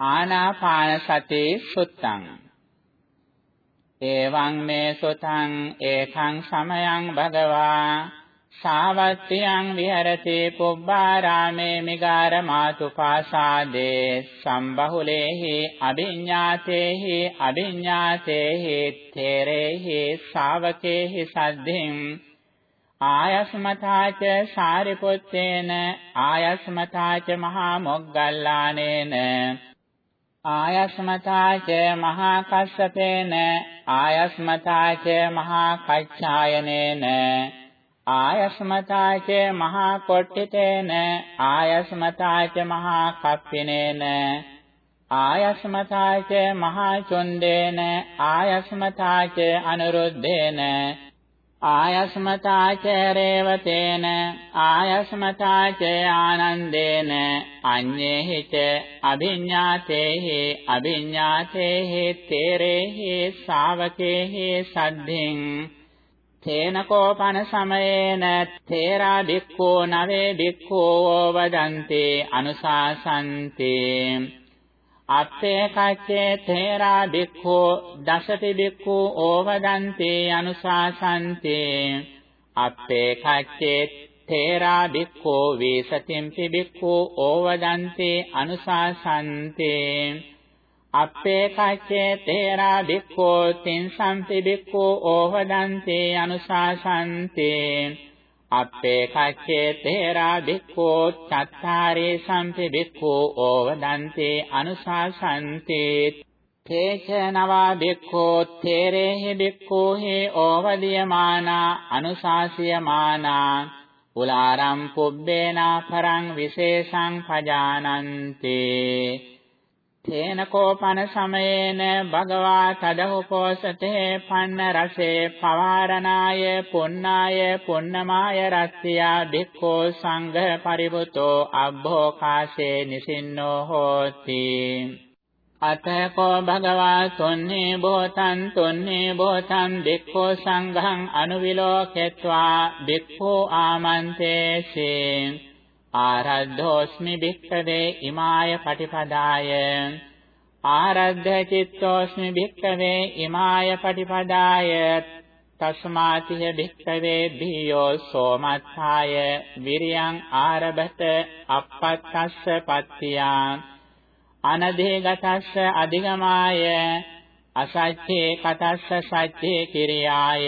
ආනාපාන සති සුත්තං. එවං මේ සුතං ඒකං සමයං භගවා. සාවත්තියං විහෙරති පුබ්බාරාමේ මිගාර මාතුපාසාදේ. සම්බහුලේහි අභිඤ්ඤාතේහි අභිඤ්ඤාතේහි තේරේහි ශාවකේහි සද්ධින්. ආයස්මතාච සාරිපුත්තේන ආයස්මතාච මහා මොග්ගල්ලානේන. ආයස්මතාච මහා කස්සපේන ආයස්මතාච මහා කච්ඡායනේන ආයස්මතාච මහා කොට්ටිතේන ආයස්මතාච මහා කප්පිනේන ආයස්මතාච මහා චුන්දේන ආයස්මතාච අනුරුද්ධේන ආයස්මතාච රේවතේන ආයස්මතාච ආනන්දේන අඤ්ඤේහි ච අභිඤ්ඤාතේහි අභිඤ්ඤාතේහි තේරේහි ශාවකේහි සද්ධින්. තේනකෝපන සමයේන තේරා භික්ඛෝ නවේ භික්ඛෝ වදන්තේ අනුශාසන්තේ. අත්තේ කච්චේ තේරා බික්ඛෝ දසති බික්ඛෝ ඕවදන්තේ අනුශාසන්තේ. අප්පේ කච්චේ තේරා බික්ඛෝ වේසතිම්පි බික්ඛෝ ඕවදන්තේ අනුශාසන්තේ. අප්පේ කච්චේ තේරා බික්ඛෝ තින්සම්පි බික්ඛෝ ඕවදන්තේ අනුශාසන්තේ. අප්පේ කච්චේ තේරා භික්ඛෝ චත්තාරේ සම්පි භික්ඛෝ ඕවදන්තේ අනුශාසන්තේ. තේච නවා භික්ඛෝ තේරේහි භික්ඛෝ හේ ඕවදියමානා අනුශාසියමානා. උලාරම් පුබ්බේනා පරං විශේෂං පජානන්තේ. තේන කෝපන සමයේන භගවා තදහුපෝසතේ පන්න රසේ පවාරණාය පුන්නාය පුන්නමාය රත්ත්‍යා භික්ඛෝ සංඝ පරිවුතෝ අබ්බෝකාශේ නිසින්නෝ හෝති. අතකෝ භගවා තුන්නේ බෝතං තුන්නේ බෝතං භික්ඛෝ සංඝං අනුවිලෝකෙත්වා භික්ඛෝ ආමන්තේසේ. ආරද්ධෝස්මි භික්ඛවේ ඉමාය පටිපදාය. ආරද්ධ චිත්තෝස්මි භික්ඛවේ ඉමාය පටිපදාය. තස්මාතිහ භික්ඛවේ ධීයෝ සෝමත්ථාය. විරියං ආරභත අපත්තස්ස පත්තියා. අනදේගතස්ස අධිගමාය. අසච්චේ කතස්ස සච්චේ කිරියාය.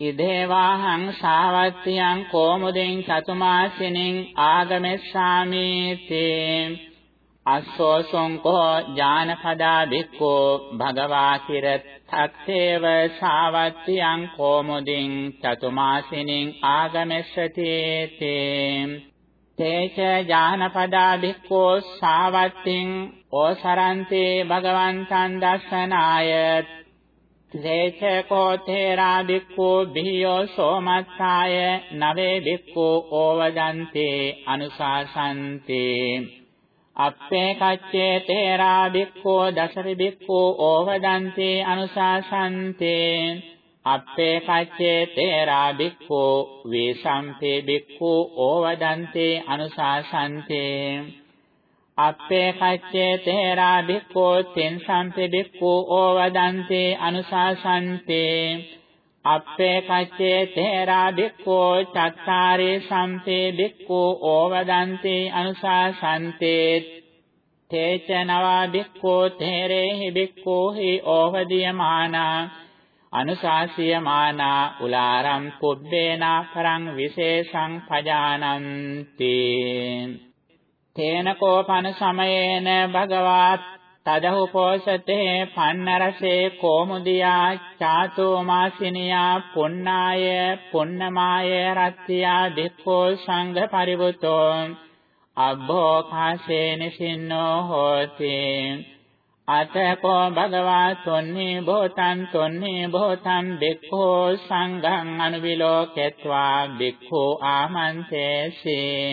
ඉදේවාහං සාවත්තියං කෝමුදෙන් චතුමාසිනින් ආගමෙස්සාමි තේ. අස්සෝසොංකෝ ඥානපදා භික්ඛෝ භගවා කිරත්තේව සාවත්තියං කෝමුදින් චතුමාසිනින් ආගමෙස්සති තේ. තේච ඥානපදා භික්ඛෝ සාවත්තින් ඕසරන්තේ භගවන්තං දස්සනාය ලේඛකෝ තේරා බික්ඛෝ බිහියෝ සෝමත්ථාය නවේ බික්ඛෝ ඕවදන්තේ අනුශාසන්තේ. අප්පේ කච්චේ තේරා බික්ඛෝ දසරි බික්ඛෝ ඕවදන්තේ අනුශාසන්තේ. අප්පේ කච්චේ තේරා බික්ඛෝ වේසම්පේ බික්ඛෝ ඕවදන්තේ අනුශාසන්තේ. අප්පේ කච්චේ තේරා භික්ඛෝ තෙන් සම්පේ භික්ඛෝ ඕවදන්තේ අනුශාසන්තේ. අප්පේ කච්චේ තේරා භික්ඛෝ චත්තාරේ සම්පේ භික්ඛෝ ඕවදන්තේ අනුශාසන්තේ. තේච නවා භික්ඛෝ තේරේහි භික්ඛෝ හි ඕවදියමානා අනුශාසියමානා උලාරම් පුබ්බේනා පරං විශේෂං පජානන්ති. තේන කෝපන සමයේන භගවත් තදහු පෝසතේ පන්නරසේ කෝමුදියා චාතෝමාසිනියා පුන්නාය පුන්නමාය රත්ත්‍යා දික්ඛෝ සංඝ පරිවුතෝ අබ්බෝකාශේන සින්නෝ හෝති අතකෝ භගවා තොන්නේ භෝතං තොන්නේ භෝතං බික්ඛෝ සංඝං අනුවිලෝකෙත්වා බික්ඛෝ ආමන්තේසී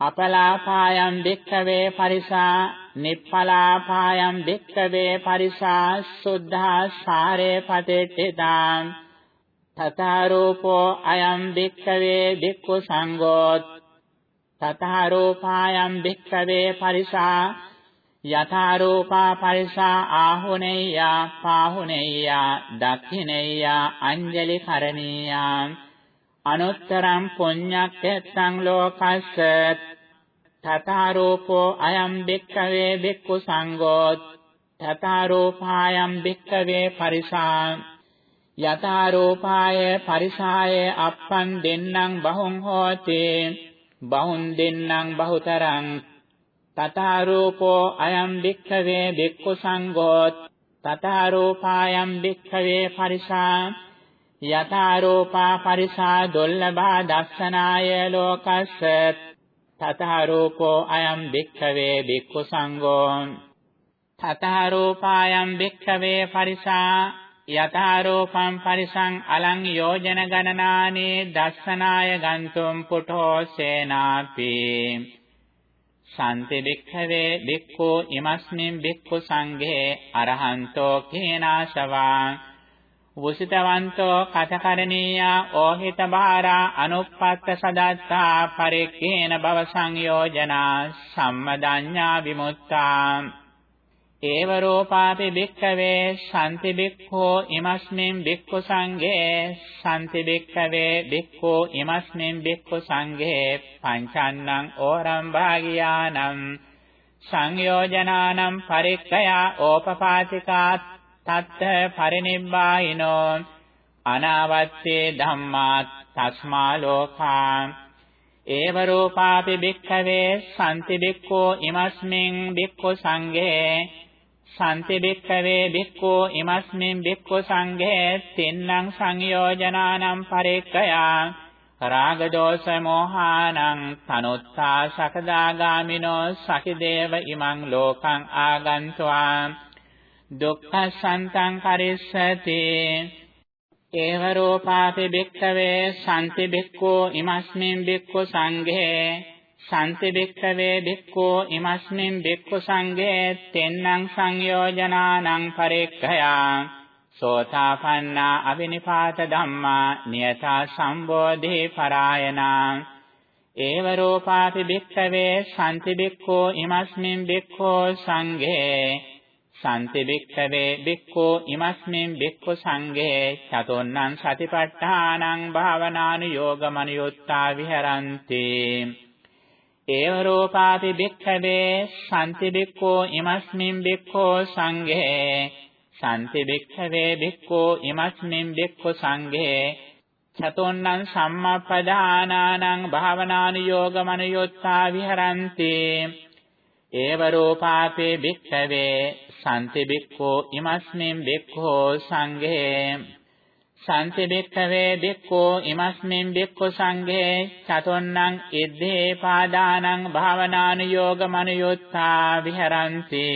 අපලාපායම් භික්ඛවේ පරිසා නිප්පලාපායම් භික්ඛවේ පරිසා සුද්ධා සාරේ පතෙට්ඨිතා තථාරූපෝ අයම් භික්ඛවේ භික්ඛු සංඝෝ තථාරූපායම් භික්ඛවේ පරිසා යථා රූපා පරිසා ආහුනේයා පාහුනේයා දක්ඛිනේයා අංජලි කරණීයා අනුත්තරං පුඤ්ඤක්ඛෙත්තං ලෝකස්ස තථා රූපෝ අයම් බික්ඛවේ බික්ඛු සංඝෝ තථා රූපායම් බික්ඛවේ පරිසා යථා රූපාය පරිසාය අප්පන් දෙන්නං බහුං හෝති බහුං දෙන්නං බහුතරං තථා රූපෝ අයම් භික්ඛවේ භික්ඛු සංඝෝ තථා රූපායම් භික්ඛවේ පරිසා යථා රූපා පරිසා දුල්ලභා දස්සනාය ලෝකස්ස. තථා රූපෝ අයම් භික්ඛවේ භික්ඛු සංඝෝ. තථා රූපායම් භික්ඛවේ පරිසා යථා රූපං පරිසං අලං යෝජන ගණනානේ දස්සනාය ගන්තුම් පුඨෝ සේනාපි. සම්ති භික්ඛවේ භික්ඛු ඉමස්මින් භික්ඛු සංඝේ අරහන්තෝ කේනාශවා. වුසිතවන්තෝ කතකරණීයා ඕහිත බාරා අනුප්පත්ත සදත්තා පරික්ඛේන භව සංයෝජනා සම්මදඤ්ඤා විමුක්තා. ඒව රූපාපි භික්ඛවේ සම්ති භික්ඛෝ ඉමස්මින් භික්ඛු සංඝේ සම්ති භික්ඛවේ භික්ඛෝ ඉමස්මින් භික්ඛු සංඝේ පංචන්නං ඕරම් භාගියානම් සංයෝජනානම් පරික්ඛයා ඕපපාතිකා තත්ත පරිනිබ්බායිනෝ අනාවත්තේ ධම්මා තස්මා ලෝකා ඒව රූපාපි භික්ඛවේ සම්ති භික්ඛෝ ඉමස්මින් භික්ඛු සංඝේ සම්ති භික්ඛවේ භික්ඛෝ ඉමස්මින් භික්ඛු සංඝේ තින්නම් සංයෝජනානම් පරික්ඛයා රාග දෝෂ මොහානං තනුත්තා සකදාගාමිනෝ සකිදේව ඉමං ලෝකං ආගන්त्वा දුක්ඛ සන්තං කරිස්සති ඒව රූපාපි භික්ඛවේ සම්ති භික්ඛෝ ඉමස්මින් භික්ඛු සංඝේ। සම්ති භික්ඛවේ භික්ඛෝ ඉමස්මින් භික්ඛු සංඝේ තෙන්නං සංයෝජනානං පරික්ඛයා සෝතාපන්නා අවිනිපාත ධම්මා නියතා සම්බෝධි පරායනා। ඒව රූපාපි භික්ඛවේ සම්ති භික්ඛෝ ඉමස්මින් භික්ඛෝ සංඝේ। සම්ති වික්ඛවේ බික්ඛෝ ඉමස්මින් බික්ඛු සංඝේ චතුර්ණං සතිපට්ඨානං භාවනානුയോഗමනියුත්තා විහරಂತಿ. ඒව රෝපාපි බික්ඛවේ සම්ති බික්ඛෝ ඉමස්මින් බික්ඛෝ සංඝේ සම්ති බික්ඛවේ බික්ඛෝ ඉමස්මින් බික්ඛු සංඝේ චතුර්ණං සම්මාපදානානං භාවනානුയോഗමනියුත්තා විහරಂತಿ. ඒව රෝපාතේ භික්ඛවේ සම්ති භික්ඛෝ ඉමස්මින් භික්ඛෝ සංඝේ සම්ති භික්ඛවේ භික්ඛෝ ඉමස්මින් භික්ඛු සංඝේ චතොන්නං ඉද්දේ පාදානං භාවනානුയോഗ මනුයොත්තා විහරಂತಿ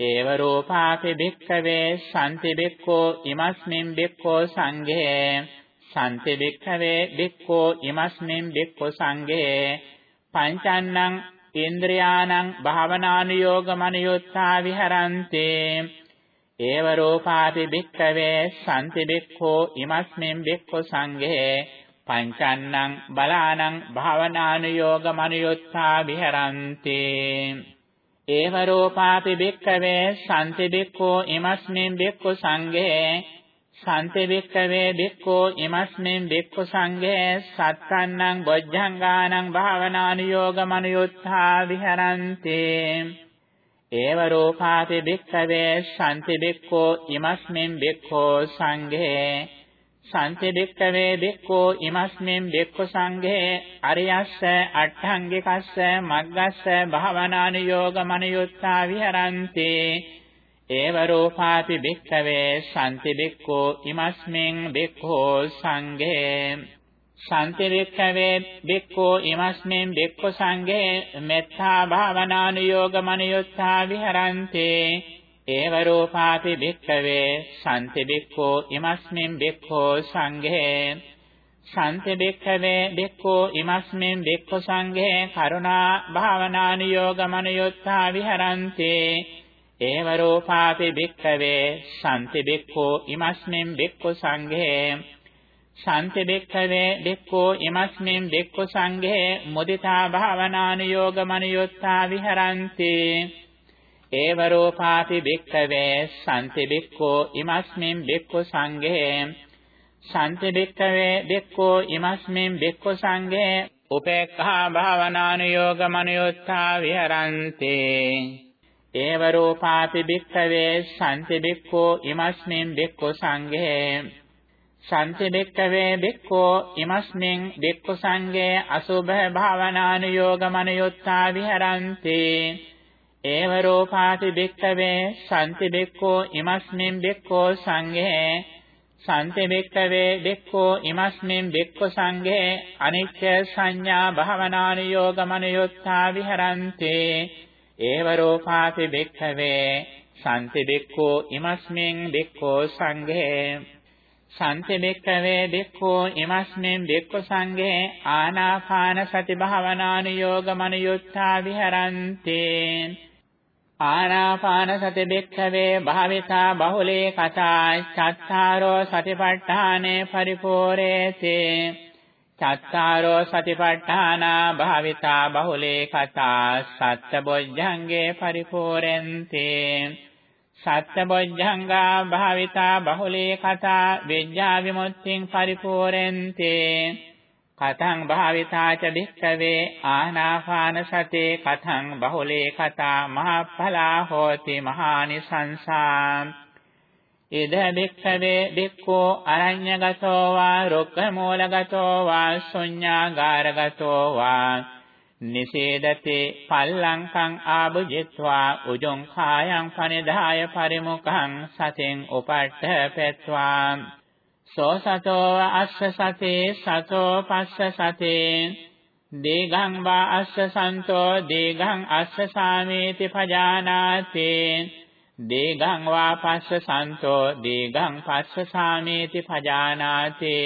ඒව රෝපාපි භික්ඛවේ සම්ති භික්ඛෝ ඉමස්මින් භික්ඛෝ සංඝේ සම්ති භික්ඛවේ භික්ඛෝ ඉමස්මින් භික්ඛු සංඝේ පංචන්නං ඉන්ද්‍රියාණං භාවනානුയോഗ මනියොත්තා විහරන්තේ. ඒව රෝපාපි භික්ඛවේ සම්ති භික්ඛෝ ඉමස්මින් භික්ඛු සංඝේ. පංචන්නං බලානං භාවනානුയോഗ මනියොත්තා විහරන්තේ. ඒව රෝපාපි භික්ඛවේ සම්ති භික්ඛෝ ඉමස්මින් භික්ඛු සංඝේ. සන්තේබික්කවේ බික්කෝ ඉමස්මෙන් බික්ක සංඝේ සත්තන්නං බොජ්ජංගානං භාවනානුയോഗමනුයොත්ථා විහරන්ති. ඒව රෝපාති බික්කවේ සන්ති බික්කෝ ඉමස්මෙන් බික්කෝ සංඝේ සන්ති බික්කවේ බික්කෝ ඉමස්මෙන් බික්ක සංඝේ අරියස්ස අට්ඨංගිකස්ස මග්ගස්ස භාවනානුയോഗමනුයොත්ථා විහරන්ති. ඒව රූපාපි භික්ඛවේ සම්ති භික්ඛෝ ඉමස්මින් භික්ඛෝ සංඝේ සම්ති භික්ඛවේ භික්ඛෝ ඉමස්මින් භික්ඛු සංඝේ මෙත්තා භාවනානුയോഗ මනියොත්තා විහරන්තේ. ඒව රූපාපි භික්ඛවේ සම්ති භික්ඛෝ ඉමස්මින් භික්ඛෝ සංඝේ සම්ති භික්ඛවේ භික්ඛෝ ඉමස්මින් භික්ඛු සංඝේ කරුණා භාවනානුയോഗ මනියොත්තා විහරන්තේ. ඒව රූපාපි භික්ඛවේ සම්ති භික්ඛෝ ඉමස්මින් භික්ඛු සංඝේ සම්ති භික්ඛවේ භික්ඛෝ ඉමස්මින් භික්ඛු සංඝේ මුදිතා භාවනානුയോഗ මනියොත්තා විහරಂತಿ. ඒව රූපාපි භික්ඛවේ සම්ති භික්ඛෝ ඉමස්මින් භික්ඛු සංඝේ සම්ති භික්ඛවේ භික්ඛෝ ඉමස්මින් භික්ඛු සංඝේ උපේක්ඛා භාවනානුയോഗ මනියොත්තා විහරಂತಿ. ඒව රූපාපි භික්ඛවේ සම්ති භික්ඛෝ ඉමස්මින් භික්ඛු සංඝේ. සම්ති භික්ඛවේ භික්ඛෝ ඉමස්මින් භික්ඛු සංඝේ අසුභ භාවනානුയോഗ මනයොත්තා විහරಂತಿ ඒව රූපාපි භික්ඛවේ සම්ති භික්ඛෝ ඉමස්මින් භික්ඛෝ සංඝේ. සම්ති භික්ඛවේ භික්ඛෝ ඉමස්මින් භික්ඛු සංඝේ අනිච්ච සංඥා භාවනානුയോഗ මනයොත්තා විහරಂತಿ ඒව රූපාති භික්ඛවේ සම්ති භික්ඛෝ ඉමස්මින් භික්ඛෝ සංඝේ සම්ති භික්ඛවේ භික්ඛෝ ඉමස්මින් භික්ඛු සංඝේ ආනාපාන සති භාවනානුയോഗ මනයොත්තා විහරන්ති. ආනාපාන සති භික්ඛවේ භාවිතා බහුලේ කතා චත්තාරෝ සතිපට්ඨානේ පරිපෝරේති චත්තාරෝ සතිපට්ඨානා භාවිතා බහුලේ කතා සත්ත-බොජ්ජංගේ පරිපෝරෙන්ති සත්ත-බොජ්ජංගා භාවිතා බහුලේ කතා විඤ්ඤා විමුක්තිං පරිපෝරෙන්ති කතං භාවිතාච භික්ඛවේ ආනාපාන සතේ. කතං බහුලේ කතා මහඵලා හෝති මහානිසංසා. ඉද භික්ඛවේ භික්ඛෝ අරඤ්‍යගතෝ වා රුක්ඛමූලගතෝ වා ශුඤ්ඤාගාරගතෝ වා නිසේදතේ පල්ලංකං ආභුජිත්වා උජොං khායං පනිදාය පරිමුඛං සතෙන් උපට්ඨපෙත්වා සෝ සතෝ අස්ස සතේ සතෝ පස්ස සතේ දීඝං වා අස්ස සන්තෝ දීඝං අස්ස සාමේති පජානාති දීඝං වා පස්ස සන්තෝ දීඝං පස්ස සාමේති පජානාති.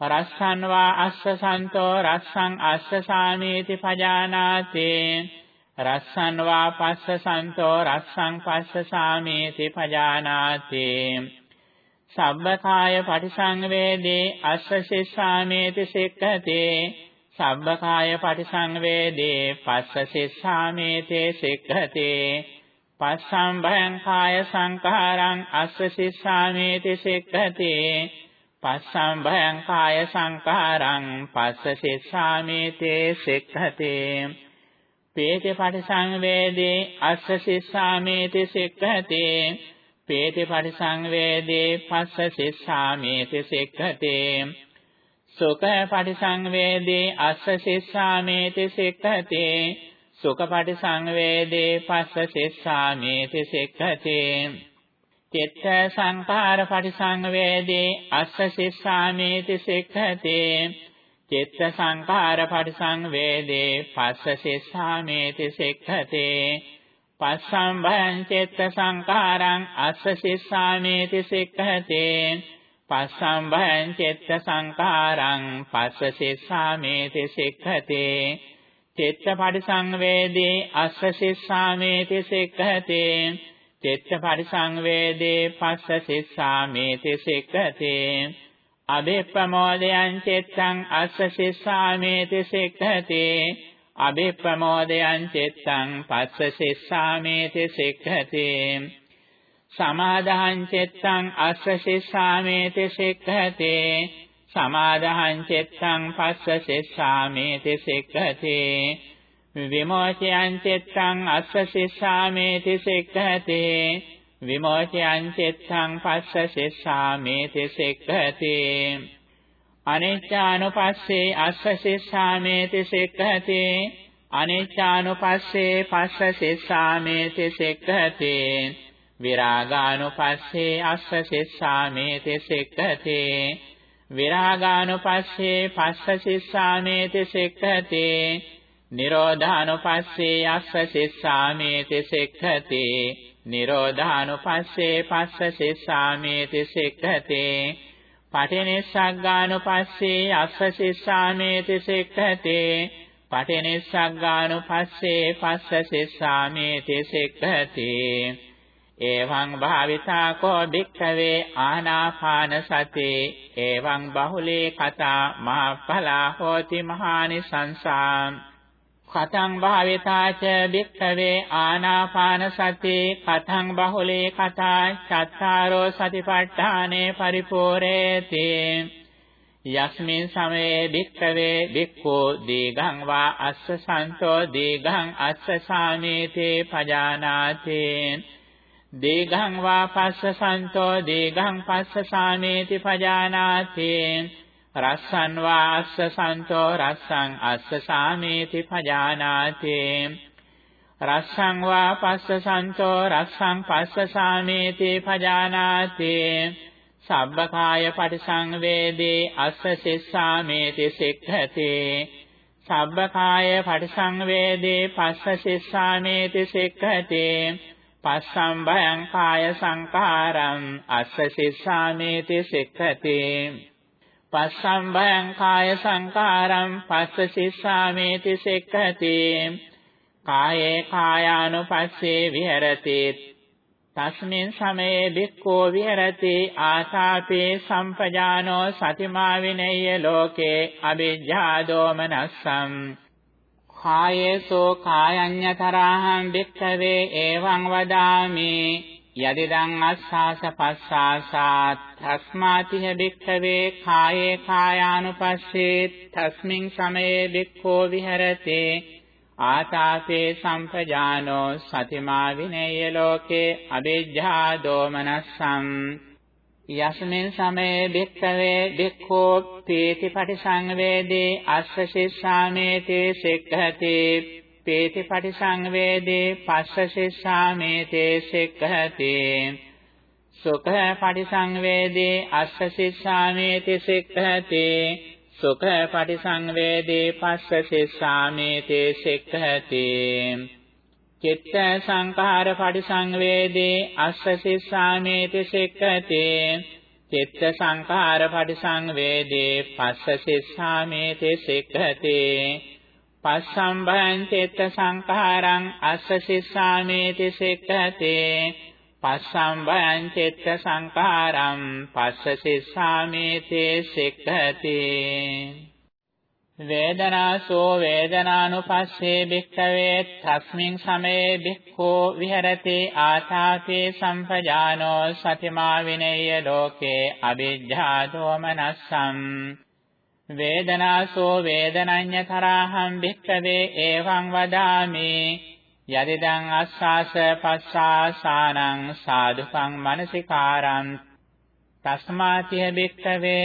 රස්සං වා අස්ස සන්තෝ රස්සං අස්ස සාමේති පජානාති. රස්සං වා පස්ස සන්තෝ රස්සං පස්ස සාමේති පජානාති. සබ්බකාය පටිසංවේදී අස්ස සිස්සාමේති සික්ඛතේ. සබ්බකාය පටිසංවේදී පස්ස සිස්සාමේති සික්ඛතේ. පස්සම් භයං කාය සංඛාරං අස්ස සිස්සාමේති සික්ඛතේ පස්සම් භයං කාය සංඛාරං පස්ස සිස්සාමේති සික්ඛතේ පේති පටිසංවේදී අස්ස සිස්සාමේති සික්ඛතේ පේති පරිසංවේදී පස්ස සිස්සාමේති සික්ඛතේ සුඛ පරිසංවේදී අස්ස සිස්සාමේති සික්ඛතේ සුඛ පරිසංවේදී පස්ස සිස්සාමේති සික්ඛතේ චිත්ත සංඛාර පරිසංවේදී අස්ස සිස්සාමේති සික්ඛතේ චිත්ත සංඛාර පරිසංවේදී පස්ස සිස්සාමේති සික්ඛතේ පස්සම් භයං චෙත්ත සංඛාරං අස්ස සිස්සාමේති සික්ඛතේ පස්සම් භයං චෙත්ත සංඛාරං පස්ස සිස්සාමේති සික්ඛතේ චෙත්ත පරිසංවේදී අස්ස සිස්සාමේති සික්ඛතේ. චෙත්ත පරිසංවේදී පස්ස සිස්සාමේති සික්ඛතේ. අබේප්‍රමෝදයං චෙත්තං අස්ස සිස්සාමේති සික්ඛතේ. අබිප්‍රමෝදයං චිත්තං පස්ස සිස්සාමේති සික්ඛති. සමාදහං චිත්තං අස්ස සිස්සාමේති සික්ඛති. සමාදහං චිත්තං පස්ස සිස්සාමේති සික්ඛති විමෝචයං චිත්තං අස්ස සිස්සාමේති සික්ඛති විමෝචයං චිත්තං පස්ස සිස්සාමේති සික්ඛති අනිච්චානුපස්සේ අස්ස සිස්සාමේති සික්ඛති අනිච්චානුපස්සේ පස්ස සිස්සාමේති සික්ඛති විරාගානුපස්සේ අස්ස සිස්සාමේති සික්ඛති විරාගානුපස්සේ පස්ස සිස්සාමේති සික්ඛති නිරෝධානුපස්සේ අස්ස සිස්සාමේති සික්ඛති නිරෝධානුපස්සේ පස්ස සිස්සාමේති සික්ඛති පටිනිස්සග්ගානුපස්සේ අස්ස සිස්සාමේති සික්ඛතේ පටිනිස්සග්ගානුපස්සේ පස්ස සිස්සාමේති සික්ඛතේ. එවං භාවිතා කෝ භික්ඛවේ ආනාපාන සතේ එවං බහුලේ කතා මහඵලා හෝති මහානි සංසා කතං භාවිතාච භික්ඛවේ ආනාපාන සති කතං බහුලේ කතා චත්තාරෝ සතිපට්ඨානේ පරිපූර්ණේති. යස්මින් සමයේ භික්ඛවේ භික්ඛෝ දීඝං වා අස්ස සන්තෝ දීඝං අස්ස සාමේතේ පජානාති. දීඝං වා පස්ස සන්තෝ දීඝං පස්ස සාමේති පජානාති. රස්සං වා අස්ස සන්තෝ රස්සං අස්ස සාමේති පජානාති. රස්සං වා පස්ස සන්තෝ රස්සං පස්ස සාමේති පජානාති. සබ්බකාය පටිසංවේදී අස්ස සිස්සාමේති සික්ඛති. සබ්බකාය පටිසංවේදී පස්ස සිස්සාමේති සික්ඛති. පස්සම් භයං කාය සංඛාරං අස්ස සිස්සාමේති සික්ඛති. පස්සම් භයං කාය සංකාරං පස්ස සිස්සාමේති සෙක්ඛති. කායේ කායානුපස්සේ විහෙරති. තස්මින් සමයේ භික්ඛෝ විහෙරති. ආසාපේ සම්පජානෝ සතිමා විනය්‍ය ලෝකේ අවිජ්ජා දෝමනස්සම් කායේසෝ කායඤ්ඤතරාහං භික්ඛවේ එවං වදාමි. යදිදං අස්සාස පස්සාසාත්. තස්මාතිහ භික්ඛවේ කායේ කායානුපස්සේ තස්මින් සමයේ භික්ඛෝ විහෙරති. ආතාපේ සම්පජානෝ සතිමා විනේය ලෝකේ අවිජ්ජා දෝමනස්සම් යස්මින් සමයේ භික්ඛවේ භික්ඛෝ පීති පටිසංවේදී අස්ස සිස්සාමේතේ සික්ඛති. පේති පටිසංවේදී පස්ස සිස්සාමේතේ සික්ඛති. සුඛ පටිසංවේදී අස්ස සිස්සාමේති සික්ඛති. සුඛ පටිසංවේදී පස්ස සිස්සාමේති සික්ඛති. චිත්ත සංඛාර පටිසංවේදී අස්ස සිස්සාමේති සික්ඛති. චිත්ත සංඛාර පටිසංවේදී පස්ස සිස්සාමේති සික්ඛති. පස්සම්භයං චිත්ත සංඛාරං අස්ස සිස්සාමේති සික්ඛතේ. පස්සම්භයං චිත්ත සංඛාරං පස්ස සිස්සාමේති සික්ඛතේ. වේදනාසෝ වේදනානුපස්සේ භික්ඛවේ තස්මින් සමයේ භික්ඛෝ විහෙරති ආතාපේ සම්පජානෝ සතිමා විනේය ලෝකේ අවිජ්ජා දෝමනස්සම් වේදනාසෝ වේදනඤ්ඤතරාහං භික්ඛවේ එවං වදාමි යදිදං අස්සාස පස්සාසානං සාදුකං මනසිකාරං තස්මාතිය භික්ඛවේ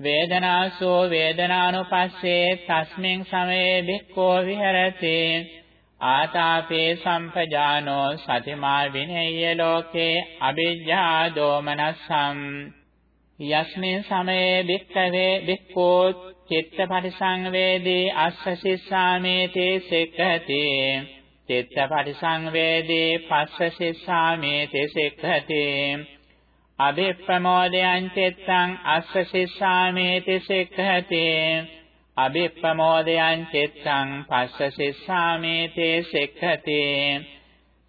වේදනාසෝ වේදනානුපස්සේ තස්මින් සමයේ භික්ඛෝ විහෙරති. ආතාපේ සම්පජානෝ සතිමා විනේය ලෝකේ අවිජ්ජා දෝමනස්සම් යස්මින් සමයේ භික්ඛවේ භික්ඛෝ චිත්ත පරිසංවේදී අස්ස සිස්සාමේතේ සෙක්ඛති. චිත්ත පරිසංවේදී පස්ස සිස්සාමේතේ සෙක්ඛති. අභිප්‍රමෝදයං චිත්තං අස්ස සිස්සාමේතේ සෙක්ඛති. අභිප්‍රමෝදයං චිත්තං පස්ස සිස්සාමේතේ සෙක්ඛති.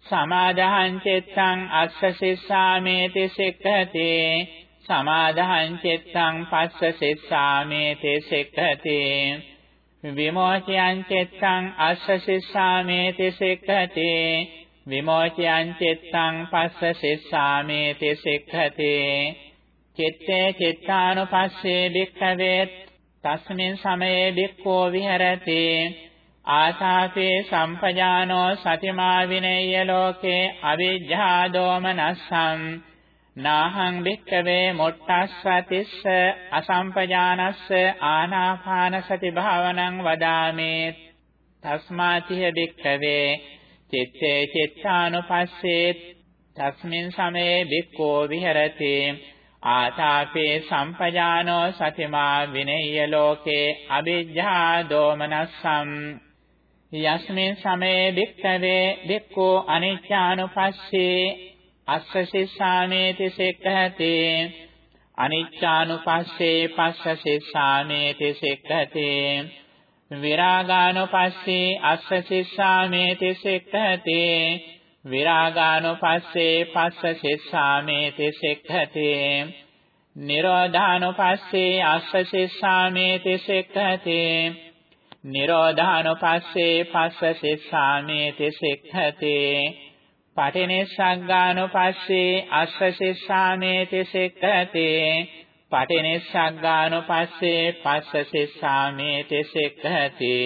සමාදහං චිත්තං අස්ස සිස්සාමේතේ සෙක්ඛති. සමාදහං චිත්තං පස්ස සිස්සාමේ තේ සික්ඛති. විමෝචයං චිත්තං අස්ස සිස්සාමේ තේ සික්ඛති. විමෝචයං චිත්තං පස්ස සිස්සාමේ තේ සික්ඛති. චිත්තේ චිත්තානුපස්සේ භික්ඛවේ තස්මින් සමයේ භික්ඛෝ විහෙරති. ආසාපේ සම්පජානෝ සතිමා විනේය ලෝකේ අවිජ්ජා දෝමනස්සං නාහං භික්කවේ මොට්ටස්සතිස්ස අසම්පජානස්ස ආනාපාන සති භාවනං වදාමේ. තස්මාතිහ භික්කවේ චිත්තේ චිත්තානුපස්සේ තස්මින් සමේ භික්ඛෝ විහෙරති. ආතාපේ සම්පජානෝ සතිමා විනේය ලෝකේ අවිජ්ජා දෝමනස්සම්. යස්මින් සමේ භික්ඛවේ භික්ඛෝ අනිච්ඡානුපස්සේ අස්ස සිස්සාමේති සෙක්ඛති. අනිච්චානුපස්සේ පස්ස සිස්සාමේති සෙක්ඛති. විරාගානුපස්සේ අස්ස සිස්සාමේති සෙක්ඛති විරාගානුපස්සේ පස්ස සිස්සාමේති සෙක්ඛති නිරෝධානුපස්සේ අස්ස සිස්සාමේති සෙක්ඛති නිරෝධානුපස්සේ පස්ස සිස්සාමේති සික්ඛති පටිනිස්සග්ගානුපස්සේ අස්ස සිස්සාමේති සික්ඛති පටිනිස්සග්ගානුපස්සේ පස්ස සිස්සාමේති සික්ඛති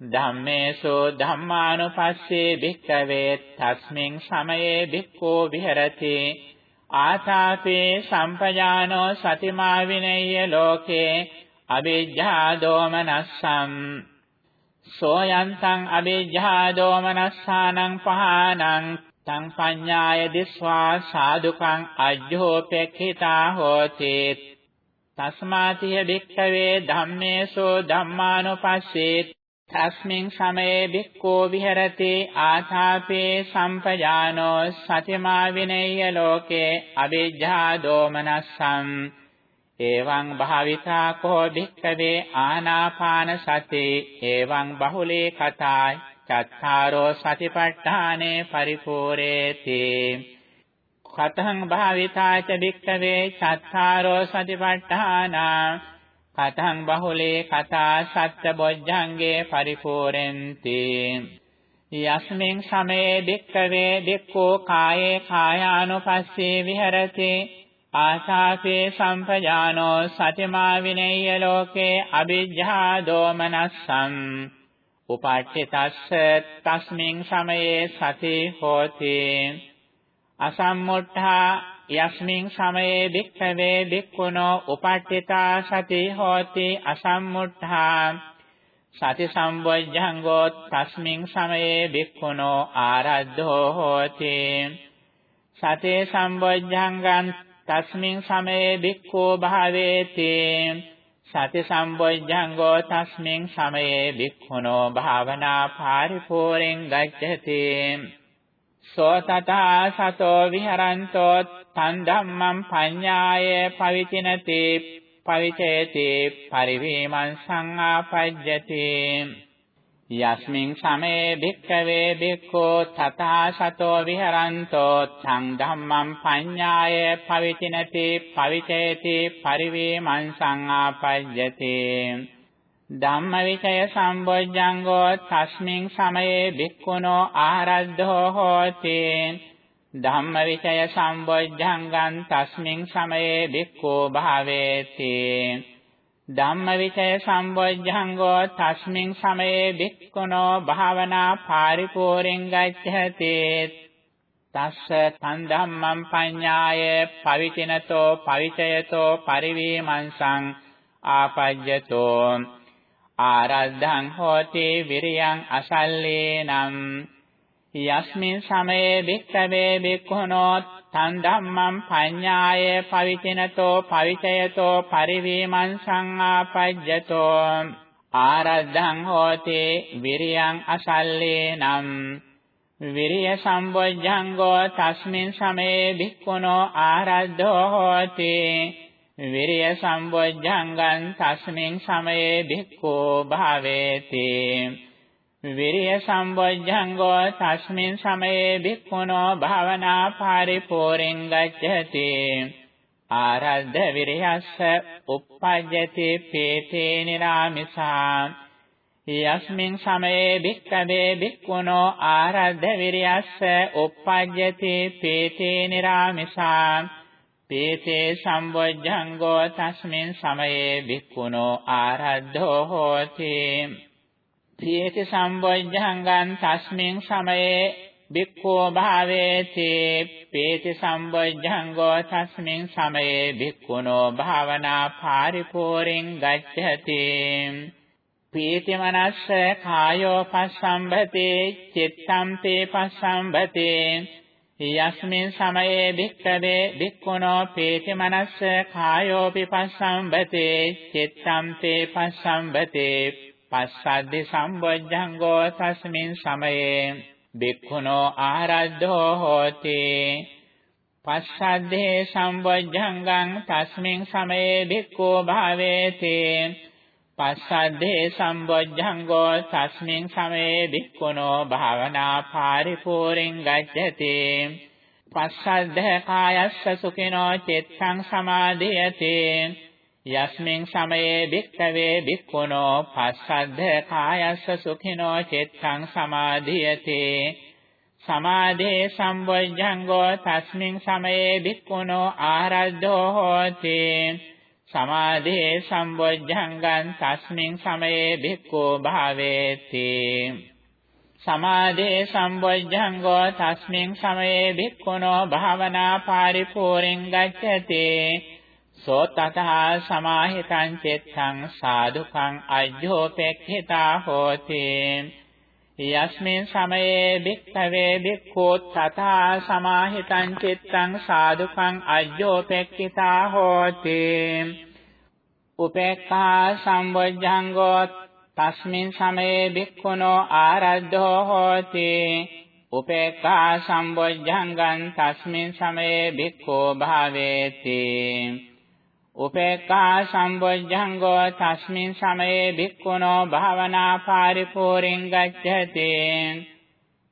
ධම්මේසෝ ධම්මානුපස්සේ භික්ඛවේ තස්මින් සමයේ භික්ඛෝ විහෙරති ආතාපේ සම්පජානෝ සතිමා විනය්‍ය ලෝකේ අවිජ්ජා දෝමනස්සම් සෝයන්තං අවිජ්ජා දෝමනස්සානං පහානං තං පඤ්ඤාය දිස්වා සාදුකං අජ්ජෝපෙක්ඛිතා හෝති. තස්මාතිය භික්ඛවේ ධම්මේසෝ ධම්මානුපස්සේ තස්මින් සමයේ භික්ඛෝ විහෙරති ආථාපේ සම්පජානෝ සතිමා විනේය ලෝකේ අවිජ්ජා දෝමනස්සම් එවං භාවිතා කෝ භික්ඛවේ ආනාපාන සති. එවං බහුලේ කතායි. චත්තාරෝ සතිපට්ඨානේ පරිපූර්ණේති. කතං භාවිතාච භික්ඛවේ චත්තාරෝ සතිපට්ඨානා. කතං බහුලේ කතා සත්‍ය බොජ්ජංගේ පරිපූර්ණන්ති. යස්මින් සමේ භික්ඛවේ භික්ඛෝ කායේ කායානුපස්සේ විහෙරති. ආසාසේ සම්පජානෝ සතිමා විනේය ලෝකේ අවිජ්ජා දෝමනස්සං. උපාට්ඨිතස්ස තස්මින් සමයේ සති හෝති. අසම්මුට්ඨා යස්මින් සමයේ භික්ඛවේ භික්ඛුනෝ උපාට්ඨිතා සති හෝති. අසම්මුට්ඨා සති සම්බොජ්ජංගෝ තස්මින් සමයේ භික්ඛුනෝ ආරද්ධෝ හෝති. සතේ සම්බොජ්ජංගං තස්මින් සමයේ භික්ඛෝ භාවේති. සති සම්බොජ්ජංගෝ තස්මින් සමයේ භික්ඛුනෝ භාවනා පාරිපූර්ණං ගච්ඡති. සෝ තථා සතෝ විහරන්තෝ තන් ධම්මං පඤ්ඤාය පවිචිනති පවිචේති පරිවේමං සංආපජ්ජති. යස්මින් සමේ භික්ඛවේ භික්ඛෝ තථා සතෝ විහරන්තෝ ඡං ධම්මං පඤ්ඤාය පවිතිනති පවිචේති පරිවේමං සංආපජ්ජති. ධම්මවිචය සම්බොජ්ජංගෝ තස්මින් සමයේ භික්ඛුනෝ ආරද්ධෝ හෝති. ධම්මවිචය සම්බොජ්ජංගං තස්මින් සමයේ භික්ඛෝ භාවේති. ධම්මවිචය සම්බොජ්ජංගෝ තස්මින් සමයේ භික්ඛුනෝ භාවනා පාරිපූර්ණං ගච්ඡති. තස්ස තන් ධම්මං පඤ්ඤාය පවිචිනතෝ පවිචයතෝ පරිවීමංසං ආපජ්ජතෝ. ආරද්ධං හෝති විරියං අසල්ලේනම්. යස්මින් සමයේ භික්ඛවේ භික්ඛුනෝ තන් ධම්මං පඤ්ඤාය පවිචිනතෝ පවිචයතෝ පරිවීමං සංආපජ්ජතෝ ආරද්ධං හෝති විරියං අසල්ලේනම් විරිය සම්බොජ්ජංගෝ තස්මින් සමේ භික්ඛුනෝ ආරද්ධෝ හෝති විරිය සම්බොජ්ජංගං තස්මින් සමේ භික්ඛෝ භාවේති විරිය සම්බොජ්ජංගෝ තස්මින් සමයේ භික්ඛුනෝ භාවනා පරිපූර්ණං ගච්ඡති. ආරද්ධ විරියස්ස uppajjati පේතේ නිරාමිසා යස්මින් සමයේ භික්ඛවේ භික්ඛුනෝ ආරද්ධ විරියස්ස uppajjati පේතේ නිරාමිසා පේතේ සම්බොජ්ජංගෝ තස්මින් සමයේ භික්ඛුනෝ ආරද්ධෝ හෝති. සියේති සම්බොජ්ජංගං තස්මින් සමයේ භික්ඛෝ භාවේති පේති සම්බොජ්ජංගෝ තස්මින් සමයේ භික්ඛුනෝ භාවනා පාරිපූර්ණං ගච්ඡති. පීති මනස්ස කායෝ පස්සම්භති චිත්තම් තේ පස්සම්භති යස්මින් සමයේ භික්ඛවේ භික්ඛුනෝ පීති මනස්ස කායෝ පිපස්සම්භති චිත්තම් තේ පස්සම්භති පස්සද්දි සම්බොජ්ජංගෝ තස්මින් සමයේ බික්ඛුනෝ ආරද්ධෝ හෝති. පස්සද්දේ සම්බොජ්ජංගං තස්මින් සමයේ බික්ඛෝ භාවේති. පස්සද්දේ සම්බොජ්ජංගෝ තස්මින් සමයේ බික්ඛුනෝ භාවනා පාරිපූර්ණං ගච්ඡති. පස්සද්ද කායස්ස සුඛිනෝ චිත්තං සමාධියති. යස්මින් සමයේ භික්ඛවේ භික්ඛුනෝ පස්සද්ධ කායස්ස සුඛිනෝ චිත්තං සමාධියති සමාධේ සම්බොජ්ජංගෝ තස්මින් සමයේ භික්ඛුනෝ ආරද්ධෝ හෝති සමාධේ සම්බොජ්ජංගං තස්මින් සමයේ භික්ඛෝ භාවේති සමාධේ සම්බොජ්ජංගෝ තස්මින් සමයේ භික්ඛුනෝ භාවනා පාරිපූර්ණං ගච්ඡති සෝතතහා සමාහිතං චිත්තං සාදුකං අජ්ජෝපෙක්ඛිතා හෝති. යස්මින් සමයේ භික්ඛවේ භික්ඛෝ තථා සමාහිතං චිත්තං සාදුකං අජ්ජෝපෙක්ඛිතා හෝති. උපේක්ඛා සම්බොජ්ජංගෝ තස්මින් සමයේ භික්ඛුනෝ ආරද්ධෝ හෝති. උපේක්ඛා සම්බොජ්ජංගං තස්මින් සමයේ භික්ඛෝ භාවේති. උපේක්ඛා සම්බොජ්ජංගෝ තස්මින් සමයේ භික්ඛුනෝ භාවනා පාරිපූර්ණං ගච්ඡති.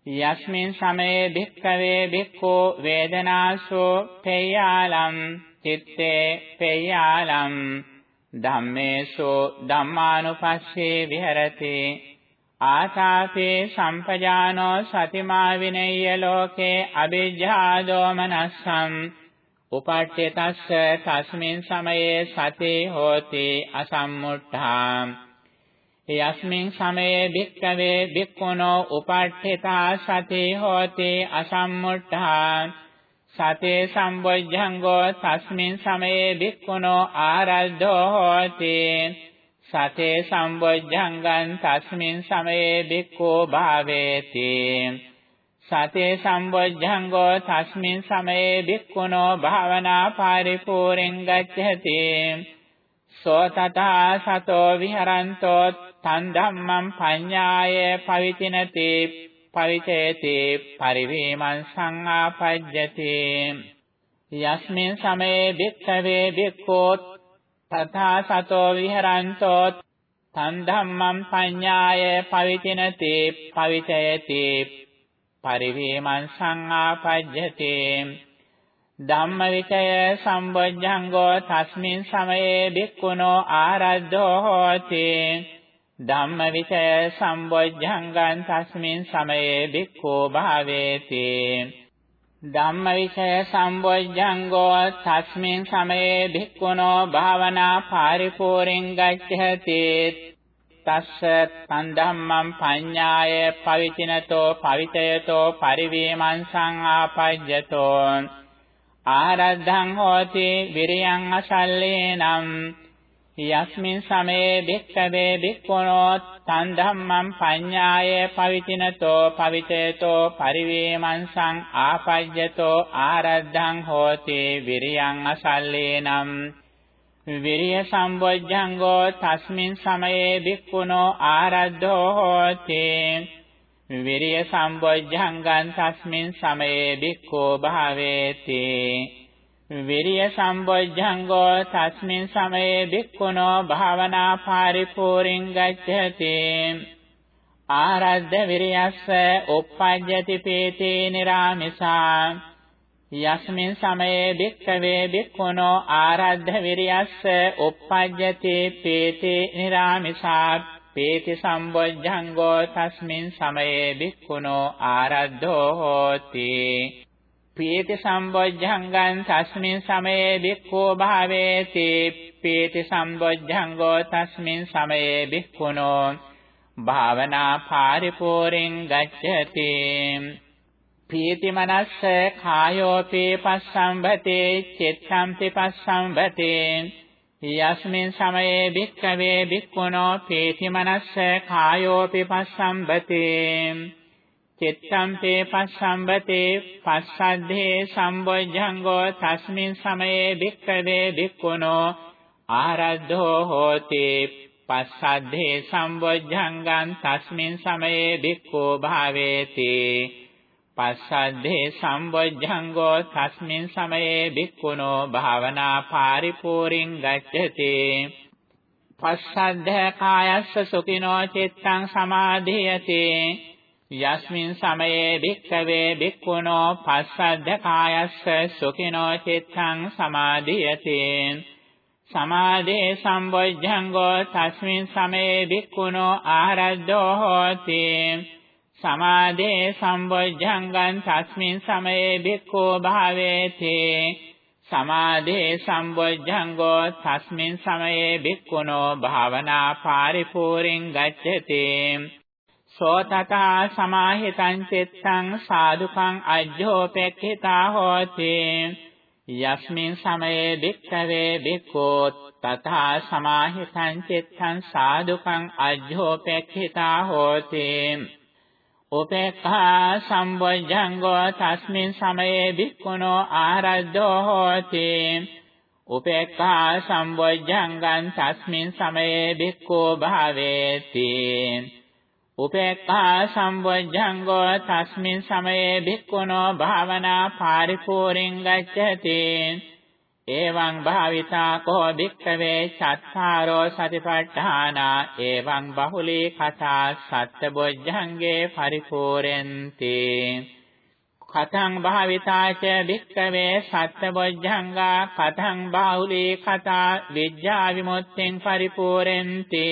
යස්මින් සමයේ භික්ඛවේ භික්ඛෝ වේදනාසෝ පේයාලම් චිත්තේ පේයාලම් ධම්මේසෝ ධම්මානුපස්සේ විහෙරති. ආසාපේ සම්පජානෝ සතිමා විනය්‍ය ලෝකේ අවිජ්ජා දෝමනස්සම්. උපට්ඨිතස්ස තස්මින් සමයේ සතේ හෝති අසම්මුට්ඨා යස්මින් සමයේ භික්ඛවේ භික්ඛුනෝ උපට්ඨිතා සතේ හෝති අසම්මුට්ඨා සතේ සම්බොජ්ජංගෝ තස්මින් සමයේ භික්ඛුනෝ ආරද්ධෝ හෝති. සතේ සම්බොජ්ජංගං තස්මින් සමයේ භික්ඛෝ භාවේති. සතේ සම්බොජ්ජංගෝ තස්මින් සමයේ භික්ඛුනෝ භාවනා පරිපූර්ණං ගච්ඡති. සෝ තථා සතෝ විහරන්තෝ තන් ධම්මං පඤ්ඤාය පවිතිනති. පවිචේති පරිවේමං සංආපජ්ජති. යස්මින් සමේ භික්ඛවේ භික්ඛෝ තථා සතෝ විහරන්තෝ තන් ධම්මං පඤ්ඤාය පවිතිනති. පවිචයති පරිවේමං සංආපජ්ජති. ධම්මවිචය සම්බොජ්ජංගෝ තස්මින් සමයේ භික්ඛුනෝ ආරද්ධෝ හෝති. ධම්මවිචය සම්බොජ්ජංගං තස්මින් සමයේ භික්ඛෝ භාවේති. ධම්මවිචය සම්බොජ්ජංගෝ තස්මින් සමයේ භික්ඛුනෝ භාවනා පාරිපූර්ණං ගච්ඡති. තස්ස තන් ධම්මං පඤ්ඤාය පවිචිනතෝ පවිතයතෝ පරිවේමං සංආපජ්ජතෝ ආරද්ධං හෝති විරියං අසල්ලේනම් යස්මින් සමේ භික්ඛවේ භික්ඛුනෝ තන් ධම්මං පඤ්ඤාය පවිතිනතෝ පවිතේතෝ පරිවේමංසං ආපජ්ජතෝ ආරද්ධං හෝති විරියං අසල්ලේනම් විරිය සම්බොජ්ජංගෝ තස්මින් සමයේ භික්ඛුනෝ ආරද්ධෝ හෝති. විරිය සම්බොජ්ජංගං තස්මින් සමයේ භික්ඛෝ භාවේති. විරිය සම්බොජ්ජංගෝ තස්මින් සමයේ භික්ඛුනෝ භාවනා පරිපූර්ණං ගච්ඡති. ආරද්ධ විරියස්ස uppajjati පීති නිරාමිසා යස්මින් සමයේ භික්ඛවේ භික්ඛුනෝ ආරද්ධ විරියස්ස uppajjati පීති නිරාමිසා පීති සම්බොජ්ජංගෝ තස්මින් සමයේ භික්ඛුනෝ ආරද්ධෝ හෝති පීති සම්බොජ්ජංගං තස්මින් සමයේ භික්ඛෝ භාවේති පීති සම්බොජ්ජංගෝ තස්මින් සමයේ භික්ඛුනෝ භාවනා පාරිපූර්ණං ගච්ඡති පීති මනස්ස කායෝපි පස්සම්භතේ චිත්තම්පි පස්සම්භතේ යස්මින් සමයේ භික්ඛවේ භික්ඛුනෝ පීති මනස්ස කායෝපි පස්සම්භතේ චිත්තම්පේ පස්සම්බතේ පස්සද්ධේ සම්බොජ්ජංගෝ තස්මින් සමයේ භික්ඛවේ භික්ඛුනෝ ආරද්ධෝ හෝති පස්සද්ධේ සම්බොජ්ජංගං තස්මින් සමයේ භික්ඛෝ භාවේති පස්සද්ධේ සම්බොජ්ජංගෝ තස්මින් සමයේ භික්ඛුනෝ භාවනා පාරිපූර්ණං ගච්ඡති. පස්සද්ධ කායස්ස සුඛිනෝ චිත්තං සමාධියති. යස්මින් සමයේ භික්ඛවේ භික්ඛුනෝ පස්සද්ධ කායස්ස සුඛිනෝ චිත්තං සමාධියති. සමාදේ සම්බොජ්ජංගෝ තස්මින් සමේ භික්ඛුනෝ ආරද්ධෝ හෝති. සමාදේ සම්බොජ්ජංගං තස්මින් සමේ භික්ඛෝ භාවේති. සමාදේ සම්බොජ්ජංගෝ තස්මින් සමයේ භික්ඛුනෝ භාවනා පාරිපූර්ණං ගච්ඡති. සෝ තථා සමාහිතං චිත්තං සාදුකං අජ්ජෝපෙක්ඛිතා හෝති. යස්මින් සමයේ භික්ඛවේ භික්ඛෝ තථා සමාහිතං චිත්තං සාදුකං අජ්ජෝපෙක්ඛිතා හෝති. උපේක්ඛා සම්බොජ්ජංගෝ තස්මින් සමයේ භික්ඛුනෝ ආරද්ධෝ හෝති. උපේක්ඛා සම්බොජ්ජංගං තස්මින් සමයේ භික්ඛෝ භාවේති. උපේක්ඛා සම්බොජ්ජංගෝ තස්මින් සමයේ භික්ඛුනෝ භාවනා පාරිපූර්ණං ගච්ඡති. එවං භාවිතා කෝ භික්ඛවේ චත්තාරෝ සතිපට්ඨානා එවං බහුලී කතා සත්බොජ්ජංගේ පරිපූර්ණන්ති කතං භාවිතා ච භික්ඛවේ සත්බොජ්ජංගා කතං බාහුලී කතා විද්‍යා විමුක්තිං පරිපූර්ණන්ති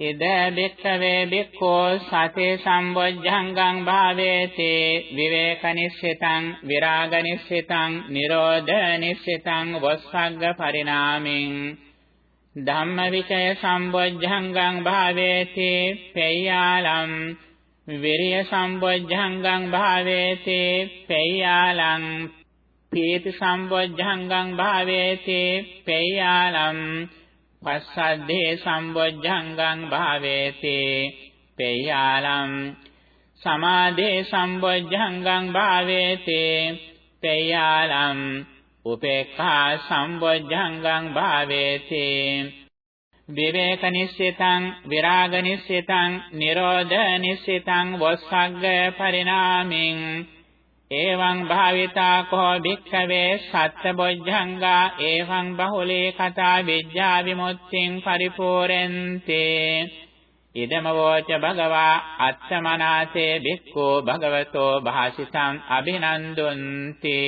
ඉද බික්ඛවේ බික්ඛෝ සතේ සම්බොජ්ජංගං භාවේති විවේකනිශ්චිතං විරාගනිශ්චිතං නිරෝධනිශ්චිතං වස්සග්ග පරිණාමින්. ධම්මවිචය සම්බොජ්ජංගං භාවේති පෙය්‍යාලම් විරිය සම්බොජ්ජංගං භාවේති පෙය්‍යාලං පීති සම්බොජ්ජංගං භාවේති පෙය්‍යාලම් පස්සද්දේ සම්බොජ්ජංගං භාවේති පේයාලම් සමාදේ සම්බොජ්ජංගං භාවේති පේයාලම් උපේක්ඛා සම්බොජ්ජංගං භාවේති විවේක නිශ්චිතං විරාග නිශ්චිතං නිරෝධ නිශ්චිතං වස්සග්ග පරිණාමින් එවං භාවිතා කෝ භික්ඛවේ සත්බොජ්ජංගා එවං බහුලේ කතා විද්‍යා විමුක්තිං පරිපූර්ණන්තේ ඉදමවෝච භගවා අත්තමනාතේ භික්ඛෝ භගවතෝ භාසිතං අභිනන්දුන්ති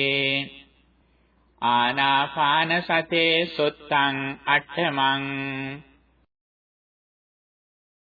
ආනාපාන සතේ සුත්තං අට්ඨමං